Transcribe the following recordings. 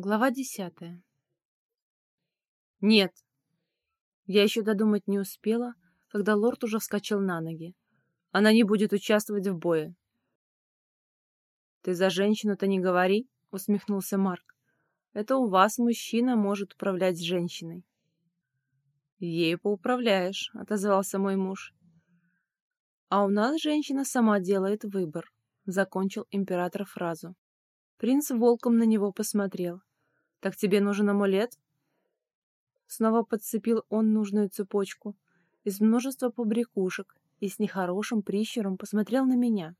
Глава десятая. Нет. Я еще додумать не успела, когда лорд уже вскочил на ноги. Она не будет участвовать в бое. Ты за женщину-то не говори, усмехнулся Марк. Это у вас мужчина может управлять женщиной. Ею поуправляешь, отозвался мой муж. А у нас женщина сама делает выбор, закончил император фразу. Принц волком на него посмотрел. «Так тебе нужен амулет?» Снова подцепил он нужную цепочку из множества побрякушек и с нехорошим прищуром посмотрел на меня.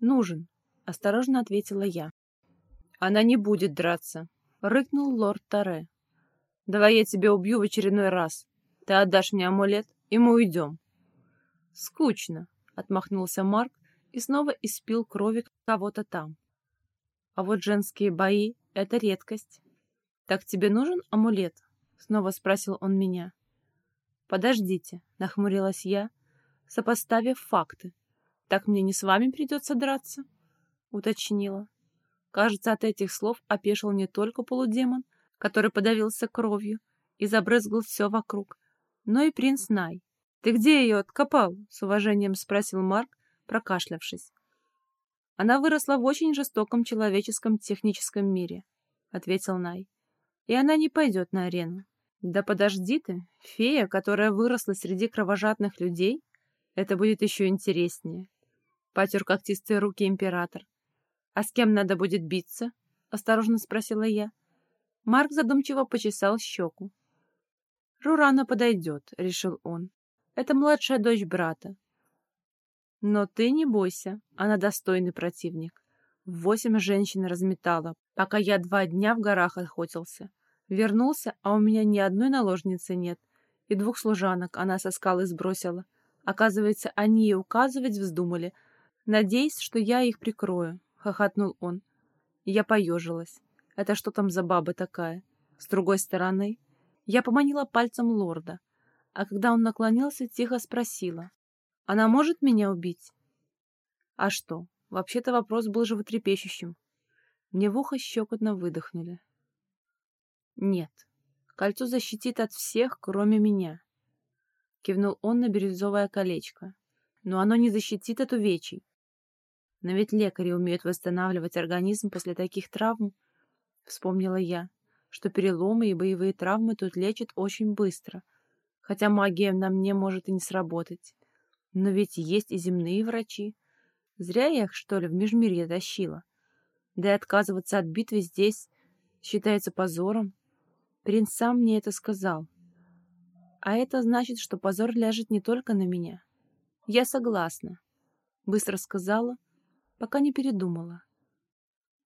«Нужен», — осторожно ответила я. «Она не будет драться», — рыкнул лорд Таре. «Давай я тебя убью в очередной раз. Ты отдашь мне амулет, и мы уйдем». «Скучно», — отмахнулся Марк и снова испил крови кого-то там. А вот женские бои — это редкость. «Так тебе нужен амулет?» — снова спросил он меня. «Подождите», — нахмурилась я, сопоставив факты. «Так мне не с вами придется драться?» — уточнила. Кажется, от этих слов опешил не только полудемон, который подавился кровью и забрызгал все вокруг, но и принц Най. «Ты где ее откопал?» — с уважением спросил Марк, прокашлявшись. Она выросла в очень жестоком человеческом техническом мире, — ответил Най. И она не пойдет на арену. Да подожди ты, фея, которая выросла среди кровожадных людей, это будет еще интереснее. Потер когтистые руки император. А с кем надо будет биться? Осторожно спросила я. Марк задумчиво почесал щеку. «Рурана подойдет», — решил он. «Это младшая дочь брата. Но ты не бойся, она достойный противник. Восемь женщин разметала, пока я два дня в горах охотился. Вернулся, а у меня ни одной наложницы нет. И двух служанок она со скалы сбросила. Оказывается, они ей указывать вздумали. Надеюсь, что я их прикрою, — хохотнул он. Я поежилась. Это что там за баба такая? С другой стороны, я поманила пальцем лорда, а когда он наклонился, тихо спросила. Она может меня убить? А что? Вообще-то вопрос был животрепещущим. Мне в ухо щекотно выдохнули. Нет, кольцо защитит от всех, кроме меня. Кивнул он на бирюзовое колечко. Но оно не защитит от увечий. Но ведь лекари умеют восстанавливать организм после таких травм, вспомнила я, что переломы и боевые травмы тут лечат очень быстро, хотя магия на мне может и не сработать. Но ведь есть и земные врачи. Зря я их, что ли, в Межмирье тащила. Да и отказываться от битвы здесь считается позором. Принц сам мне это сказал. А это значит, что позор ляжет не только на меня. Я согласна. Быстро сказала, пока не передумала.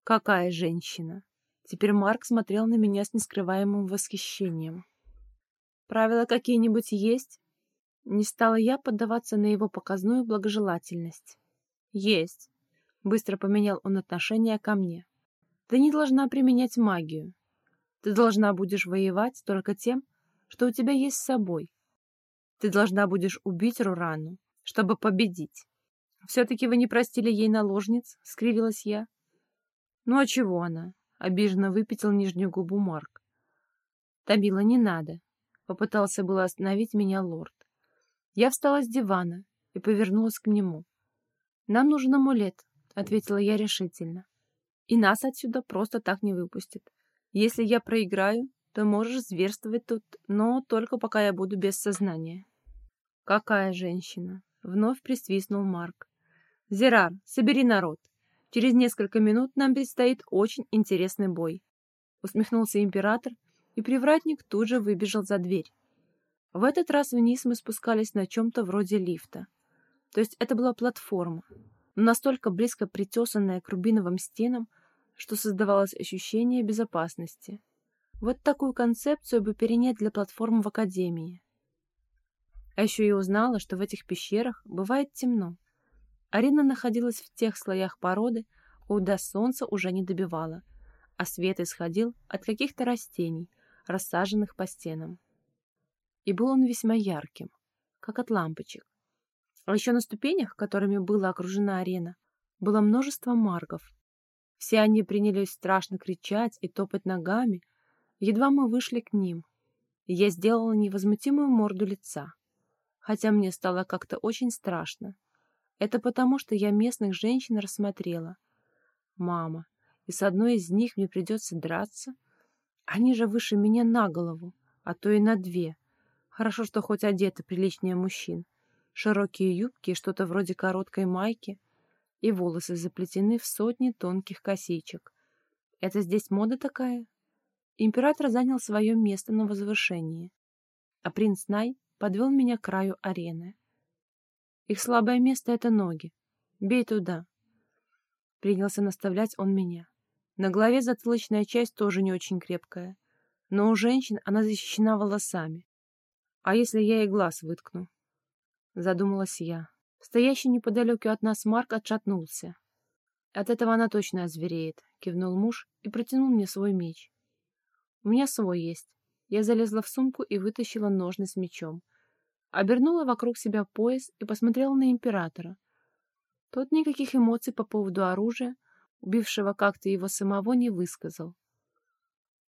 Какая женщина? Теперь Марк смотрел на меня с нескрываемым восхищением. Правила какие-нибудь есть? Не стала я поддаваться на его показную благожелательность. «Есть», — быстро поменял он отношение ко мне. «Ты не должна применять магию. Ты должна будешь воевать только тем, что у тебя есть с собой. Ты должна будешь убить Рурану, чтобы победить. Все-таки вы не простили ей наложниц?» — скривилась я. «Ну а чего она?» — обиженно выпятил нижнюю губу Марк. «Табила, не надо», — попытался было остановить меня лорд. Я встала с дивана и повернулась к нему. «Нам нужен амулет», — ответила я решительно. «И нас отсюда просто так не выпустят. Если я проиграю, то можешь зверствовать тут, но только пока я буду без сознания». «Какая женщина?» — вновь присвистнул Марк. «Зерар, собери народ. Через несколько минут нам предстоит очень интересный бой». Усмехнулся император, и привратник тут же выбежал за дверь. В этот раз вниз мы спускались на чем-то вроде лифта. То есть это была платформа, настолько близко притесанная к рубиновым стенам, что создавалось ощущение безопасности. Вот такую концепцию бы перенять для платформ в Академии. А еще я узнала, что в этих пещерах бывает темно. Арина находилась в тех слоях породы, куда солнце уже не добивало, а свет исходил от каких-то растений, рассаженных по стенам и был он весьма ярким, как от лампочек. А еще на ступенях, которыми была окружена арена, было множество маргов. Все они принялись страшно кричать и топать ногами. Едва мы вышли к ним. Я сделала невозмутимую морду лица. Хотя мне стало как-то очень страшно. Это потому, что я местных женщин рассмотрела. Мама, и с одной из них мне придется драться. Они же выше меня на голову, а то и на две. Хорошо, что хоть одеты приличнее мужчин. Широкие юбки что-то вроде короткой майки, и волосы заплетены в сотни тонких косичек. Это здесь мода такая? Император занял свое место на возвышении, а принц Най подвел меня к краю арены. Их слабое место — это ноги. Бей туда. Принялся наставлять он меня. На голове затылочная часть тоже не очень крепкая, но у женщин она защищена волосами. А если я ей глаз выткну? Задумалась я. Стоящий неподалеку от нас Марк отшатнулся. От этого она точно озвереет, кивнул муж и протянул мне свой меч. У меня свой есть. Я залезла в сумку и вытащила ножны с мечом. Обернула вокруг себя пояс и посмотрела на императора. Тот никаких эмоций по поводу оружия, убившего как-то его самого, не высказал.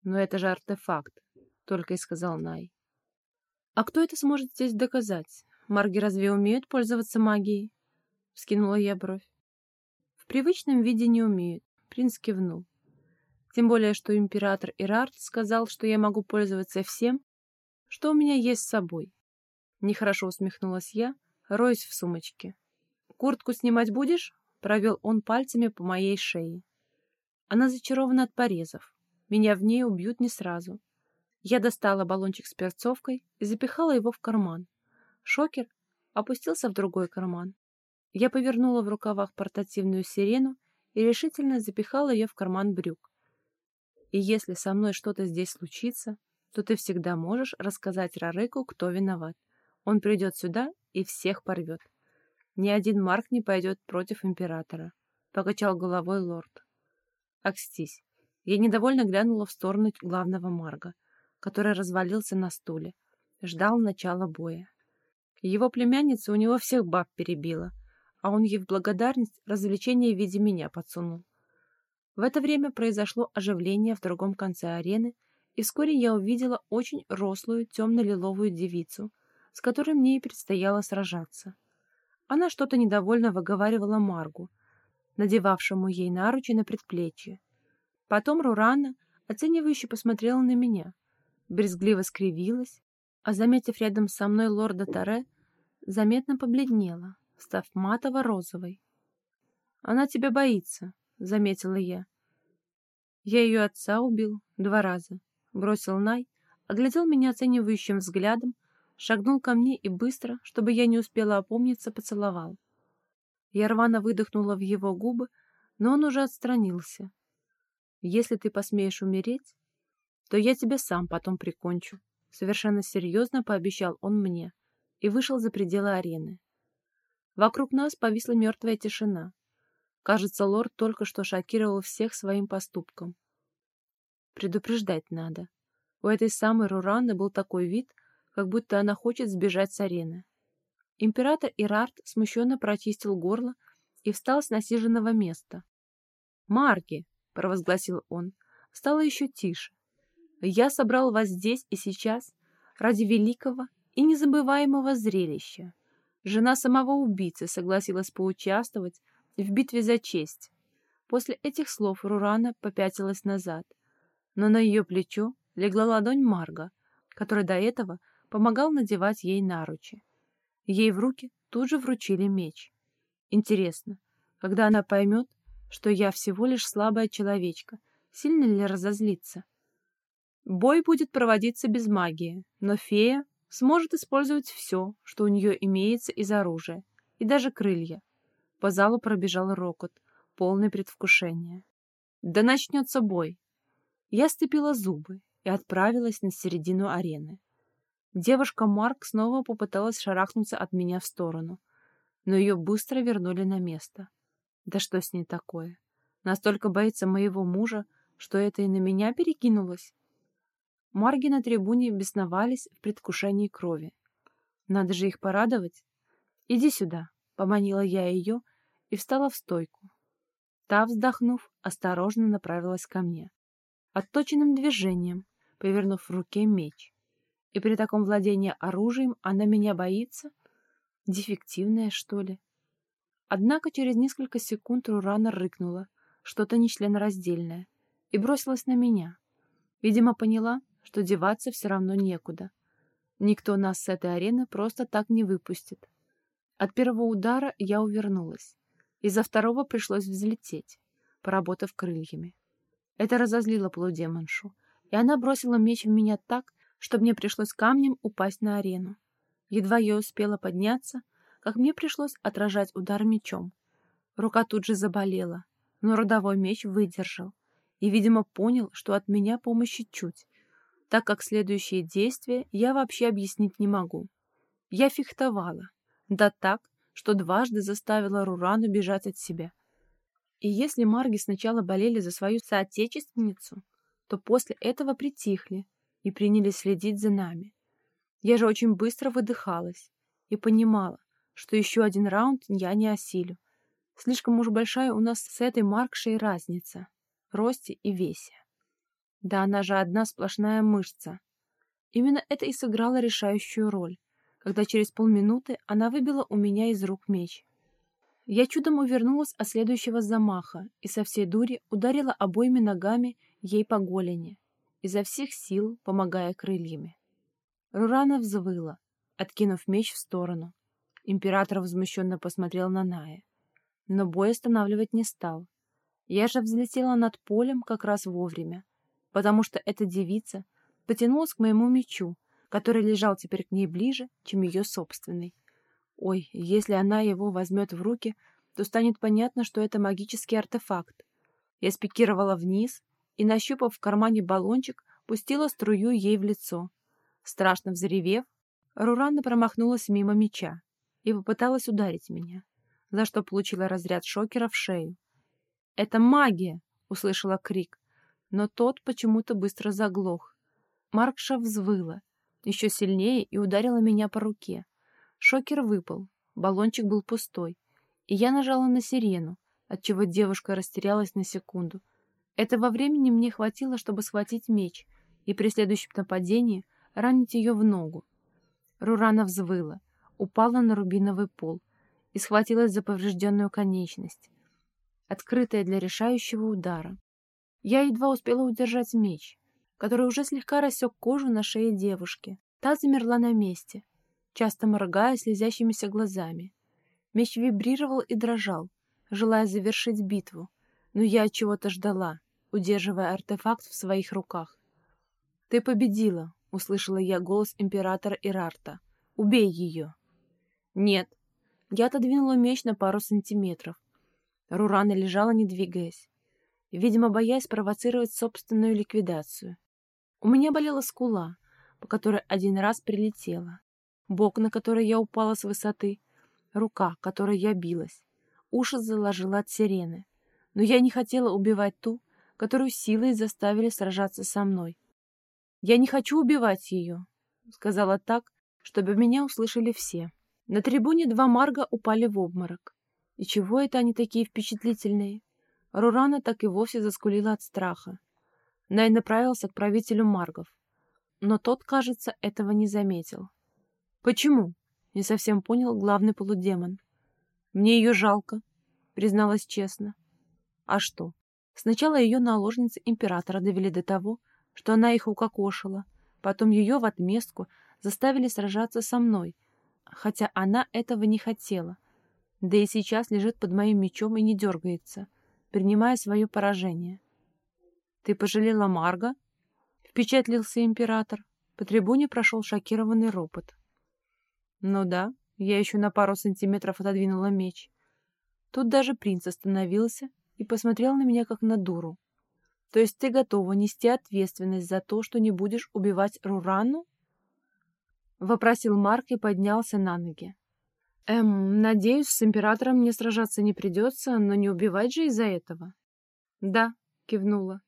«Но это же артефакт», — только и сказал Най. «А кто это сможет здесь доказать? Марги разве умеют пользоваться магией?» — вскинула я бровь. «В привычном виде не умеют», — принц кивнул. Тем более, что император Ирарт сказал, что я могу пользоваться всем, что у меня есть с собой. Нехорошо усмехнулась я, роясь в сумочке. «Куртку снимать будешь?» — провел он пальцами по моей шее. Она зачарована от порезов. Меня в ней убьют не сразу. Я достала баллончик с перцовкой и запихала его в карман. Шокер опустился в другой карман. Я повернула в рукавах портативную сирену и решительно запихала ее в карман брюк. И если со мной что-то здесь случится, то ты всегда можешь рассказать Рареку, кто виноват. Он придет сюда и всех порвет. Ни один Марк не пойдет против императора. Покачал головой лорд. Акстись. Я недовольно глянула в сторону главного Марга, который развалился на стуле. Ждал начала боя. Его племянница у него всех баб перебила, а он ей в благодарность развлечение в виде меня подсунул. В это время произошло оживление в другом конце арены, и вскоре я увидела очень рослую темно-лиловую девицу, с которой мне и предстояло сражаться. Она что-то недовольно выговаривала Маргу, надевавшему ей наручи на предплечье. Потом Рурана оценивающе посмотрела на меня, брезгливо скривилась, а, заметив рядом со мной лорда Таре, заметно побледнела, став матово-розовой. «Она тебя боится», — заметила я. Я ее отца убил два раза. Бросил Най, оглядел меня оценивающим взглядом, шагнул ко мне и быстро, чтобы я не успела опомниться, поцеловал. Я рвано выдохнула в его губы, но он уже отстранился. «Если ты посмеешь умереть, то я тебя сам потом прикончу», — совершенно серьезно пообещал он мне и вышел за пределы арены. Вокруг нас повисла мертвая тишина. Кажется, лорд только что шокировал всех своим поступком. Предупреждать надо. У этой самой Руранны был такой вид, как будто она хочет сбежать с арены. Император Ирарт смущенно прочистил горло и встал с насиженного места. «Марки!» — провозгласил он. Стало еще тише. «Я собрал вас здесь и сейчас ради великого и незабываемого зрелища. Жена самого убийцы согласилась поучаствовать в битве за честь. После этих слов Рурана попятилась назад, но на ее плечо легла ладонь Марга, который до этого помогал надевать ей наручи. Ей в руки тут же вручили меч. Интересно, когда она поймет, что я всего лишь слабая человечка, сильно ли разозлится? Бой будет проводиться без магии, но фея сможет использовать все, что у нее имеется из оружия, и даже крылья. По залу пробежал рокот, полный предвкушения. Да начнется бой. Я степила зубы и отправилась на середину арены. Девушка Марк снова попыталась шарахнуться от меня в сторону, но ее быстро вернули на место. Да что с ней такое? Настолько боится моего мужа, что это и на меня перекинулось? Марги на трибуне бесновались в предвкушении крови. Надо же их порадовать. Иди сюда, Поманила я ее и встала в стойку. Та, вздохнув, осторожно направилась ко мне. Отточенным движением, повернув в руке меч. И при таком владении оружием она меня боится? Дефективная, что ли? Однако через несколько секунд Рурана рыкнула, что-то нечленораздельное, и бросилась на меня. Видимо, поняла, что деваться все равно некуда. Никто нас с этой арены просто так не выпустит. От первого удара я увернулась. Из-за второго пришлось взлететь, поработав крыльями. Это разозлило полудемоншу, и она бросила меч в меня так, что мне пришлось камнем упасть на арену. Едва я успела подняться, как мне пришлось отражать удар мечом. Рука тут же заболела, но родовой меч выдержал и, видимо, понял, что от меня помощи чуть, так как следующие действия я вообще объяснить не могу. Я фехтовала, да так, что дважды заставила Рурану бежать от себя. И если марги сначала болели за свою соотечественницу, то после этого притихли и принялись следить за нами. Я же очень быстро выдыхалась и понимала, что еще один раунд я не осилю. Слишком уж большая у нас с этой Маркшей разница в росте и весе. Да она же одна сплошная мышца. Именно это и сыграло решающую роль, когда через полминуты она выбила у меня из рук меч. Я чудом увернулась от следующего замаха и со всей дури ударила обоими ногами ей по голени, изо всех сил помогая крыльями. Рурана взвыла, откинув меч в сторону. Император возмущенно посмотрел на Ная, но бой останавливать не стал. Я же взлетела над полем как раз вовремя, потому что эта девица потянулась к моему мечу, который лежал теперь к ней ближе, чем ее собственный. Ой, если она его возьмет в руки, то станет понятно, что это магический артефакт. Я спикировала вниз и, нащупав в кармане баллончик, пустила струю ей в лицо. Страшно взревев, Рурана промахнулась мимо меча и попыталась ударить меня, за что получила разряд шокера в шею. «Это магия!» — услышала крик, но тот почему-то быстро заглох. Маркша взвыла еще сильнее и ударила меня по руке. Шокер выпал, баллончик был пустой, и я нажала на сирену, отчего девушка растерялась на секунду. Этого времени мне хватило, чтобы схватить меч и при следующем нападении ранить ее в ногу. Рурана взвыла, упала на рубиновый пол и схватилась за поврежденную конечность, открытая для решающего удара. Я едва успела удержать меч, который уже слегка рассек кожу на шее девушки. Та замерла на месте, часто моргая слезящимися глазами. Меч вибрировал и дрожал, желая завершить битву, но я чего-то ждала, удерживая артефакт в своих руках. «Ты победила!» — услышала я голос императора Ирарта. «Убей ее!» «Нет!» Я отодвинула меч на пару сантиметров. Рурана лежала, не двигаясь, видимо, боясь спровоцировать собственную ликвидацию. У меня болела скула, по которой один раз прилетела бок, на который я упала с высоты, рука, которой я билась. Уши заложила от сирены. Но я не хотела убивать ту, которую силой заставили сражаться со мной. «Я не хочу убивать ее», — сказала так, чтобы меня услышали все. На трибуне два марга упали в обморок. И чего это они такие впечатлительные? Рурана так и вовсе заскулила от страха. Най направился к правителю маргов. Но тот, кажется, этого не заметил. «Почему?» — не совсем понял главный полудемон. «Мне ее жалко», — призналась честно. «А что? Сначала ее наложницы императора довели до того, что она их укокошила, потом ее в отместку заставили сражаться со мной, хотя она этого не хотела, да и сейчас лежит под моим мечом и не дергается, принимая свое поражение». «Ты пожалела Марга?» — впечатлился император. По трибуне прошел шокированный ропот. Ну да, я еще на пару сантиметров отодвинула меч. Тут даже принц остановился и посмотрел на меня как на дуру. То есть ты готова нести ответственность за то, что не будешь убивать Рурану? Вопросил Марк и поднялся на ноги. Эм, надеюсь, с императором мне сражаться не придется, но не убивать же из-за этого. Да, кивнула.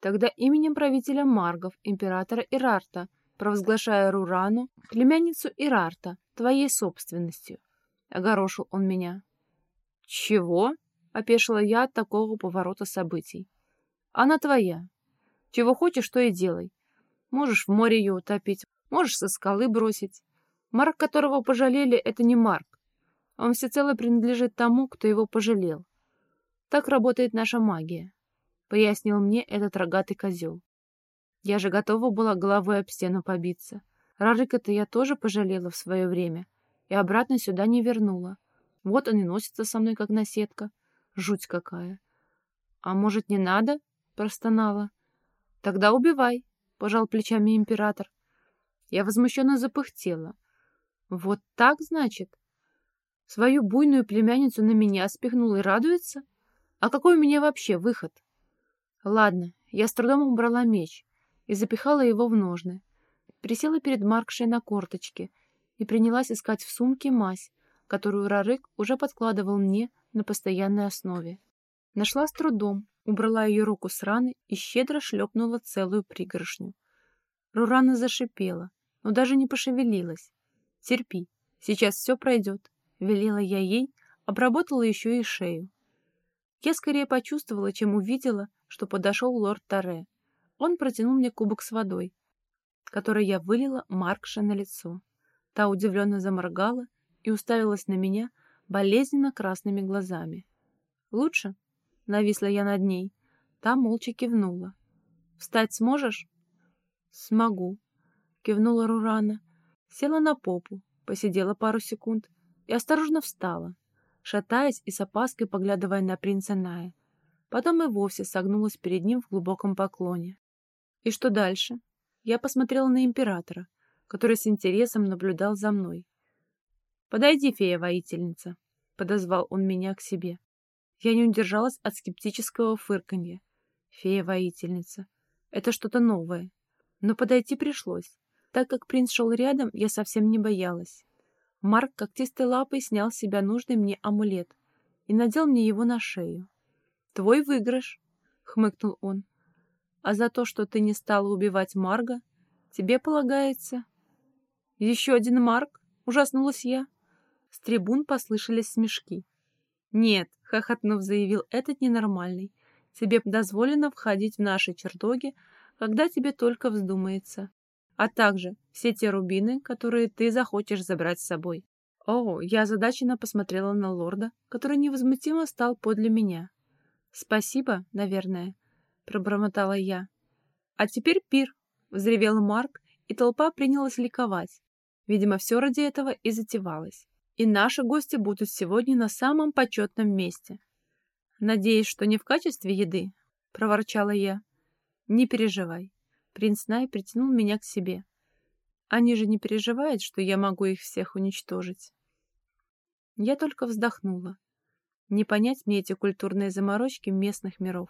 Тогда именем правителя Маргов, императора Ирарта, провозглашая Рурану, племянницу Ирарта, твоей собственностью. Огорошил он меня. Чего? — опешила я от такого поворота событий. «Она твоя. Чего хочешь, то и делай. Можешь в море ее утопить, можешь со скалы бросить. Марк, которого пожалели, это не Марк. Он всецело принадлежит тому, кто его пожалел. Так работает наша магия», — пояснил мне этот рогатый козел. Я же готова была головой об стену побиться. Рарыка-то я тоже пожалела в свое время и обратно сюда не вернула. Вот он и носится со мной, как наседка. Жуть какая. — А может, не надо? — простонала. — Тогда убивай, — пожал плечами император. Я возмущенно запыхтела. Вот так, значит? Свою буйную племянницу на меня спихнул и радуется? А какой у меня вообще выход? Ладно, я с трудом убрала меч и запихала его в ножны. Присела перед Маркшей на корточке и принялась искать в сумке мазь, которую Рарык уже подкладывал мне на постоянной основе. Нашла с трудом, убрала ее руку с раны и щедро шлепнула целую пригоршню. Рурана зашипела, но даже не пошевелилась. «Терпи, сейчас все пройдет», — велела я ей, обработала еще и шею. Я скорее почувствовала, чем увидела, что подошел лорд Таре. Он протянул мне кубок с водой, который я вылила Маркше на лицо. Та удивленно заморгала и уставилась на меня болезненно красными глазами. «Лучше?» — нависла я над ней. Та молча кивнула. «Встать сможешь?» «Смогу», — кивнула Рурана. Села на попу, посидела пару секунд и осторожно встала, шатаясь и с опаской поглядывая на принца Ная. Потом и вовсе согнулась перед ним в глубоком поклоне. И что дальше? Я посмотрела на императора, который с интересом наблюдал за мной. «Подойди, фея-воительница», — подозвал он меня к себе. Я не удержалась от скептического фырканья. Фея-воительница. Это что-то новое. Но подойти пришлось. Так как принц шел рядом, я совсем не боялась. Марк когтистой лапой снял с себя нужный мне амулет и надел мне его на шею. «Твой выигрыш», — хмыкнул он. «А за то, что ты не стала убивать Марга, тебе полагается...» «Еще один Марк?» — ужаснулась я. С трибун послышались смешки. «Нет», — хохотнув заявил этот ненормальный, «тебе дозволено входить в наши чертоги, когда тебе только вздумается, а также все те рубины, которые ты захочешь забрать с собой». О, я озадаченно посмотрела на лорда, который невозмутимо стал подле меня. «Спасибо, наверное», — пробормотала я. «А теперь пир», — взревел Марк, и толпа принялась ликовать. Видимо, все ради этого и затевалось. И наши гости будут сегодня на самом почетном месте. Надеюсь, что не в качестве еды, — проворчала я. Не переживай. Принц Най притянул меня к себе. Они же не переживают, что я могу их всех уничтожить. Я только вздохнула. Не понять мне эти культурные заморочки местных миров.